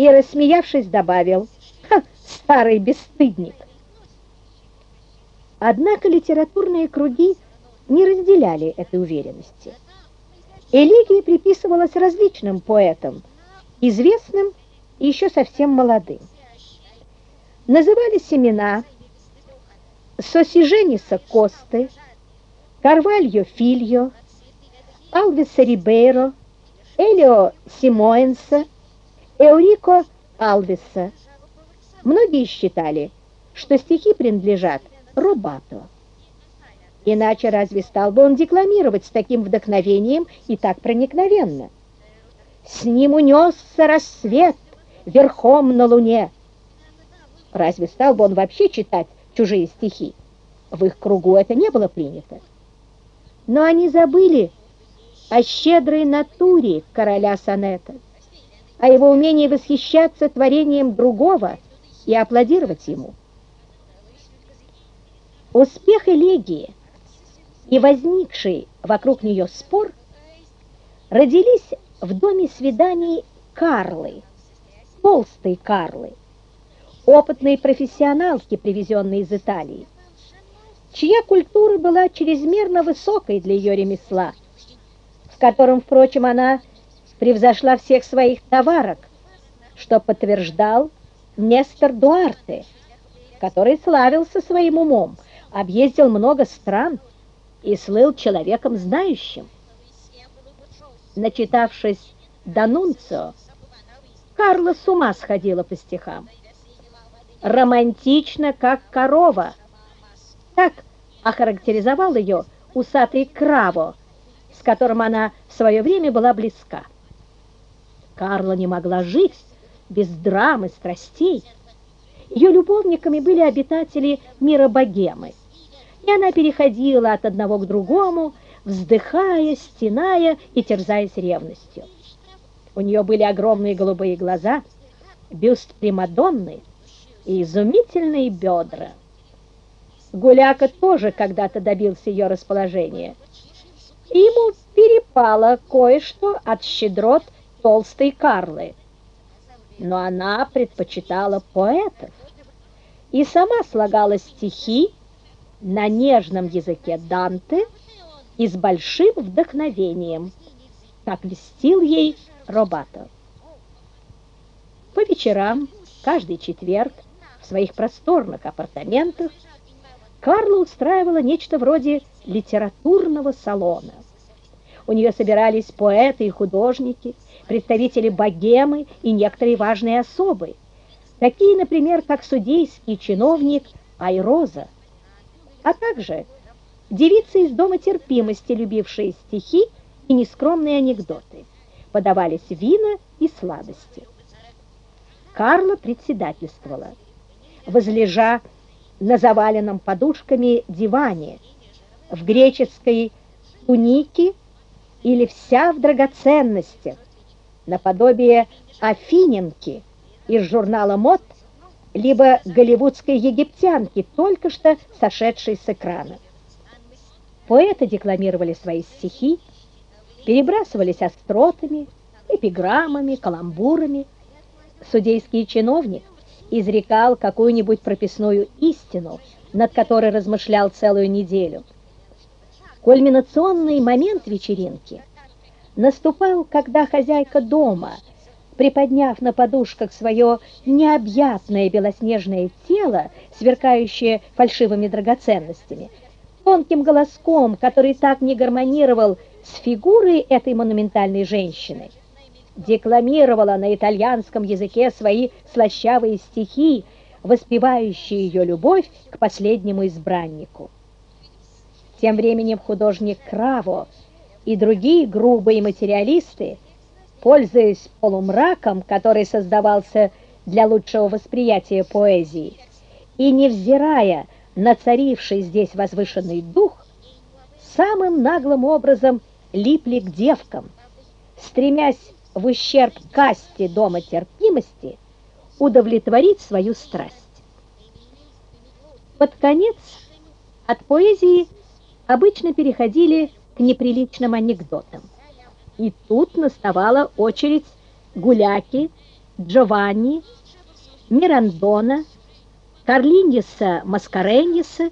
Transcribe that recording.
и, рассмеявшись, добавил «Ха, старый бесстыдник!» Однако литературные круги не разделяли этой уверенности. Элегия приписывалась различным поэтам, известным и еще совсем молодым. Назывались семена Сосижениса Косты, Карвальо Фильо, Алвеса Рибейро, Элио Симоэнса, Эурико Алвеса. Многие считали, что стихи принадлежат Робато. Иначе разве стал бы он декламировать с таким вдохновением и так проникновенно? С ним унесся рассвет верхом на луне. Разве стал бы он вообще читать чужие стихи? В их кругу это не было принято. Но они забыли о щедрой натуре короля сонета, о его умении восхищаться творением другого и аплодировать ему. Успех элегии и возникший вокруг нее спор родились в доме свиданий Карлы, толстой Карлы, опытной профессионалки, привезенной из Италии, чья культура была чрезмерно высокой для ее ремесла, в котором, впрочем, она превзошла всех своих товарок, что подтверждал Нестор Дуарте, который славился своим умом, объездил много стран и слыл человеком знающим. Начитавшись Данунцио, Карла с ума сходила по стихам. Романтично, как корова. Так охарактеризовал ее усатый Краво, с которым она в свое время была близка. Карла не могла жить без драмы, страстей. Ее любовниками были обитатели мира богемы, и она переходила от одного к другому, вздыхая, стеная и терзаясь ревностью. У нее были огромные голубые глаза, бюст Примадонны и изумительные бедра. Гуляка тоже когда-то добился ее расположения. И ему перепало кое-что от щедрот толстой Карлы. Но она предпочитала поэтов и сама слагала стихи на нежном языке Данте и с большим вдохновением, как льстил ей Робато. По вечерам, каждый четверг, в своих просторных апартаментах, Карла устраивала нечто вроде литературного салона. У нее собирались поэты и художники, представители богемы и некоторые важные особы, такие, например, как судейский чиновник Айроза, а также девицы из дома терпимости, любившие стихи и нескромные анекдоты. Подавались вина и сладости. Карла председательствовала, возлежа на заваленном подушками диване, в греческой тунике или вся в драгоценностях, наподобие Афиненки из журнала «Мод» либо голливудской египтянки, только что сошедшей с экрана. Поэты декламировали свои стихи, перебрасывались остротами, эпиграммами, каламбурами. Судейский чиновник изрекал какую-нибудь прописную истину, над которой размышлял целую неделю. Кульминационный момент вечеринки наступал, когда хозяйка дома – приподняв на подушках свое необъятное белоснежное тело, сверкающее фальшивыми драгоценностями, тонким голоском, который так не гармонировал с фигурой этой монументальной женщины, декламировала на итальянском языке свои слащавые стихи, воспевающие ее любовь к последнему избраннику. Тем временем художник Краво и другие грубые материалисты пользуясь полумраком, который создавался для лучшего восприятия поэзии, и невзирая на царивший здесь возвышенный дух, самым наглым образом липли к девкам, стремясь в ущерб касте дома терпимости удовлетворить свою страсть. Под конец от поэзии обычно переходили неприличным анекдотам. И тут наставала очередь гуляки Джованни, Мирандона, Карлиньеса Маскаренниса